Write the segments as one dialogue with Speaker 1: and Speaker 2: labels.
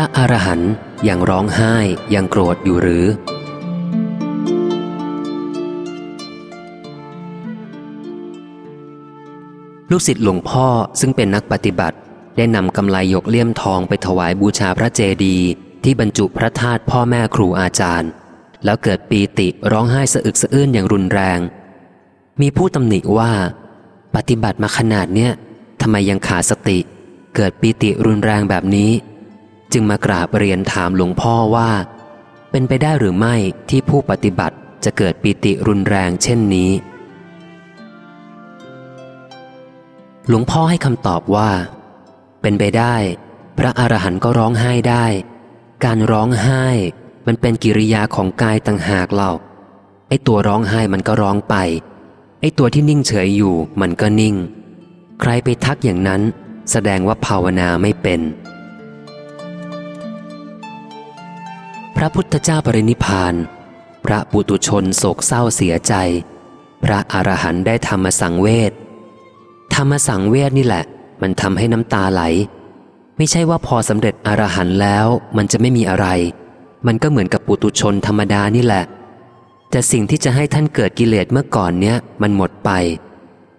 Speaker 1: ระอรหันต์ยังร้องไห้ยังโกรธอยู่หรือ ลูกศิษย์หลวงพ่อซึ่งเป็นนักปฏิบัติ ได้นำกำไลยกเลี่ยมทองไปถวายบูชาพระเจดีย์ที่บรรจุพระธาตุพ่อแม่ครูอาจารย์ แล้วเกิดปีติร้องไห้สะอึกสะอื้นอย่างรุนแรง มีผู้ตำหนิว่า ปฏิบัติมาขนาดเนี้ยทำไมยังขาดสติ เกิดปีติรุนแรงแบบนี้ จึงมากราบเรียนถามหลวงพ่อว่า เป็นไปได้หรือไม่ที่ผู้ปฏิบัติจะเกิดปีติรุนแรงเช่นนี้ หลวงพ่อให้คำตอบว่า เป็นไปได้ พระอรหันต์ก็ร้องไห้ได้ การร้องไห้มันเป็นกิริยาของกายต่างหากเราไอตัวร้องไห้มันก็ร้องไป ไอตัวที่นิ่งเฉยอยู่มันก็นิ่ง ใครไปทักอย่างนั้น แสดงว่าภาวนาไม่เป็น พระพุทธเจ้าปรินิพาน พระปุตุชนโศกเศร้าเสียใจ พระอรหันต์ได้ธรรมสังเวชธรรมสังเวชนี่แหละ มันทำให้น้ำตาไหล ไม่ใช่ว่าพอสำเร็จอรหันต์แล้ว มันจะไม่มีอะไร มันก็เหมือนกับปุตุชนธรรมดานี่แหละ แต่สิ่งที่จะให้ท่านเกิดกิเลสเมื่อก่อนเนี้ยมันหมดไป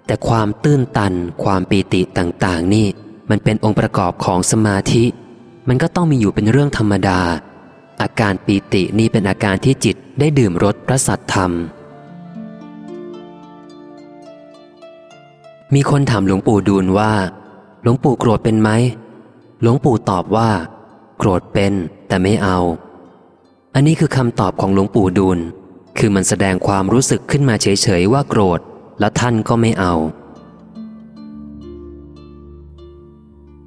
Speaker 1: แต่ความตื้นตัน ความปีติต่าง ๆ นี่ มันเป็นองค์ประกอบของสมาธิ มันก็ต้องมีอยู่เป็นเรื่องธรรมดา อาการปีตินี่เป็นอาการที่จิตได้ดื่มรสพระสัตธรรม มีคนถามหลวงปู่ดูลว่า หลวงปู่โกรธเป็นไหม หลวงปู่ตอบว่า โกรธเป็นแต่ไม่เอา อันนี้คือคำตอบของหลวงปู่ดูล คือมันแสดงความรู้สึกขึ้นมาเฉยๆว่าโกรธ แล้วท่านก็ไม่เอา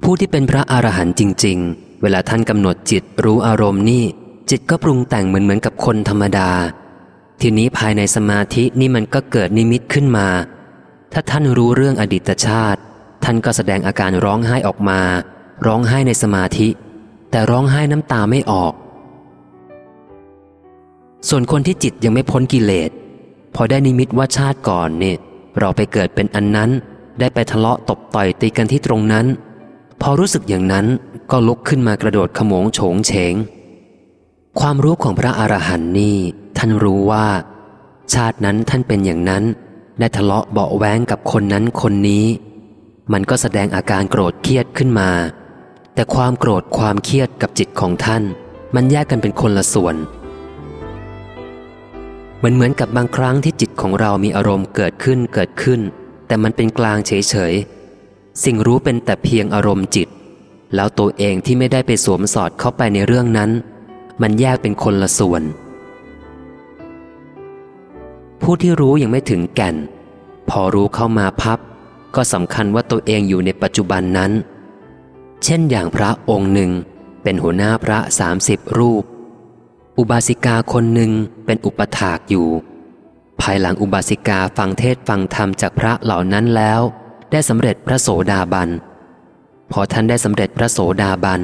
Speaker 1: ผู้ที่เป็นพระอรหันต์จริง ๆ เวลาท่านกำหนดจิตรู้อารมณ์นี่ จิตก็ปรุงแต่งเหมือนเหมือนกับคนธรรมดา ทีนี้ภายในสมาธินี่มันก็เกิดนิมิตขึ้นมา ถ้าท่านรู้เรื่องอดีตชาติ ท่านก็แสดงอาการร้องไห้ออกมา ร้องไห้ในสมาธิ แต่ร้องไห้น้ำตาไม่ออก ส่วนคนที่จิตยังไม่พ้นกิเลสพอได้นิมิตว่าชาติก่อนเนี่ยเราไปเกิดเป็นอันนั้น ได้ไปทะเลาะตบต่อยตีกันที่ตรงนั้น พอรู้สึกอย่างนั้นก็ลุกขึ้นมากระโดดขโมงโฉงเฉง ความรู้ของพระอรหันต์นี่ท่านรู้ว่า ชาตินั้นท่านเป็นอย่างนั้นได้ทะเลาะเบาแว้งกับคนนั้นคนนี้ มันก็แสดงอาการโกรธเครียดขึ้นมา แต่ความโกรธความเครียดกับจิตของท่าน มันแยกกันเป็นคนละส่วนมันเหมือนกับบางครั้งที่จิตของเรามีอารมณ์เกิดขึ้นเกิดขึ้น แต่มันเป็นกลางเฉยๆ สิ่งรู้เป็นแต่เพียงอารมณ์จิต แล้วตัวเองที่ไม่ได้ไปสวมสอดเข้าไปในเรื่องนั้น มันแยกเป็นคนละส่วน ผู้ที่รู้ยังไม่ถึงแก่น พอรู้เข้ามาพับ ก็สำคัญว่าตัวเองอยู่ในปัจจุบันนั้น เช่นอย่างพระองค์หนึ่ง เป็นหัวหน้าพระสามสิบรูป อุบาสิกาคนหนึ่งเป็นอุปถากอยู่ ภายหลังอุบาสิกาฟังเทศฟังธรรมจากพระเหล่านั้นแล้ว ได้สำเร็จพระโสดาบัน พอท่านได้สำเร็จพระโสดาบัน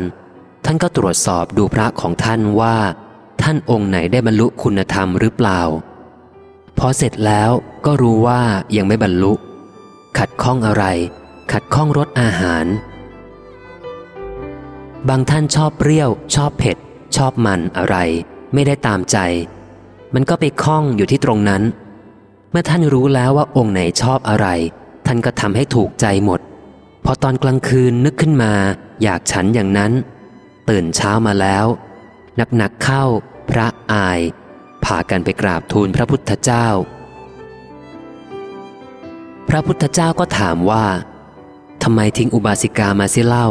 Speaker 1: ท่านก็ตรวจสอบดูพระของท่านว่า ท่านองค์ไหนได้บรรลุคุณธรรมหรือเปล่า พอเสร็จแล้วก็รู้ว่ายังไม่บรรลุ ขัดข้องอะไร ขัดข้องรสอาหาร บางท่านชอบเปรี้ยว ชอบเผ็ด ชอบมันอะไร ไม่ได้ตามใจ มันก็ไปคล้องอยู่ที่ตรงนั้น เมื่อท่านรู้แล้วว่าองค์ไหนชอบอะไร ท่านก็ทำให้ถูกใจหมด พอตอนกลางคืนนึกขึ้นมา อยากฉันอย่างนั้น ตื่นเช้ามาแล้วหนักๆเข้า พระอายพากันไปกราบทูลพระพุทธเจ้า พระพุทธเจ้าก็ถามว่าทำไมทิ้งอุบาสิกามาเสียเล่า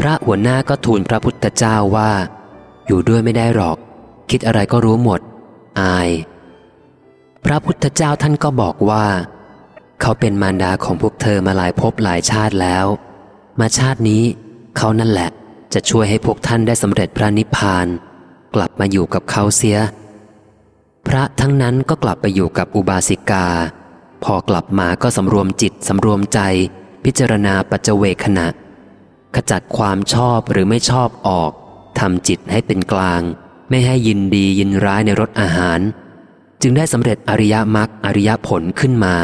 Speaker 1: พระหัวหน้าก็ทูลพระพุทธเจ้าว่า อยู่ด้วยไม่ได้หรอก คิดอะไรก็รู้หมด อาย พระพุทธเจ้าท่านก็บอกว่า เขาเป็นมารดาของพวกเธอมาหลายภพหลายชาติแล้ว มาชาตินี้ เขานั่นแหละ จะช่วยให้พวกท่านได้สำเร็จพระนิพพาน กลับมาอยู่กับเขาเสีย พระทั้งนั้นก็กลับไปอยู่กับอุบาสิกา พอกลับมาก็สำรวมจิตสำรวมใจ พิจารณาปัจเจเวขณะ ขจัดความชอบหรือไม่ชอบออกทำจิตให้เป็นกลาง ไม่ให้ยินดียินร้ายในรสอาหาร จึงได้สำเร็จอริยมรรคอริยผลขึ้นมา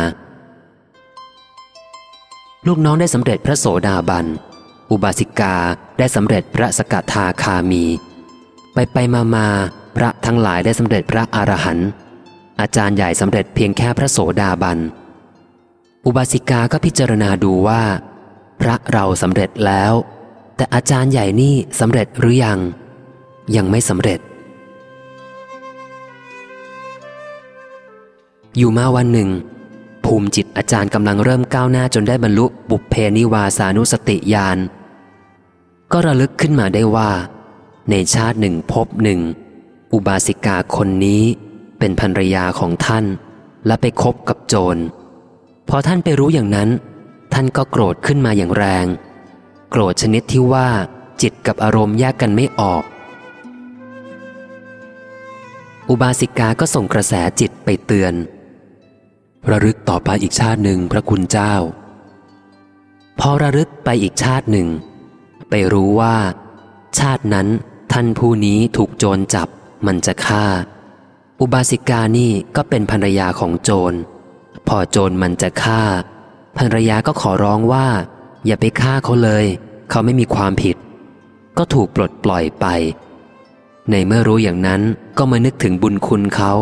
Speaker 1: ลูกน้องได้สำเร็จพระโสดาบัน อุบาสิกาได้สำเร็จพระสกทาคามี ไปไปมามาพระทั้งหลายได้สำเร็จพระอรหันต์อาจารย์ใหญ่สำเร็จเพียงแค่พระโสดาบัน อุบาสิกาก็พิจารณาดูว่า พระเราสำเร็จแล้ว แต่อาจารย์ใหญ่นี่สำเร็จหรือยัง ยังไม่สำเร็จ อยู่มาวันหนึ่ง ภูมิจิตอาจารย์กำลังเริ่มก้าวหน้าจนได้บรรลุบุพเพนิวาสานุสติญาณ ก็ระลึกขึ้นมาได้ว่า ในชาติหนึ่งพบหนึ่ง อุบาสิกาคนนี้เป็นภรรยาของท่าน และไปคบกับโจรพอท่านไปรู้อย่างนั้น ท่านก็โกรธขึ้นมาอย่างแรง โกรธชนิดที่ว่า จิตกับอารมณ์แยกกันไม่ออก อุบาสิกาก็ส่งกระแสจิตไปเตือน ระลึกต่อไปอีกชาติหนึ่งพระคุณเจ้า พอระลึกไปอีกชาติหนึ่ง ไปรู้ว่า ชาตินั้นท่านผู้นี้ถูกโจรจับมันจะฆ่า อุบาสิกานี่ก็เป็นภรรยาของโจร พอโจรมันจะฆ่า ภรรยาก็ขอร้องว่า อย่าไปฆ่าเขาเลย เขาไม่มีความผิด ก็ถูกปลดปล่อยไป ในเมื่อรู้อย่างนั้นก็มานึกถึงบุญคุณเขา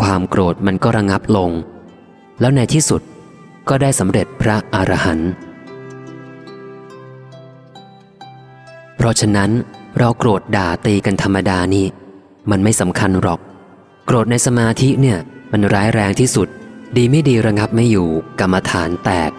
Speaker 1: ความโกรธมันก็ระงับลง แล้วในที่สุดก็ได้สำเร็จพระอรหันต์ เพราะฉะนั้นเราโกรธด่าตีกันธรรมดานี่มันไม่สำคัญหรอก โกรธในสมาธิเนี่ย มันร้ายแรงที่สุด ดีไม่ดีระงับไม่อยู่ กรรมฐานแตก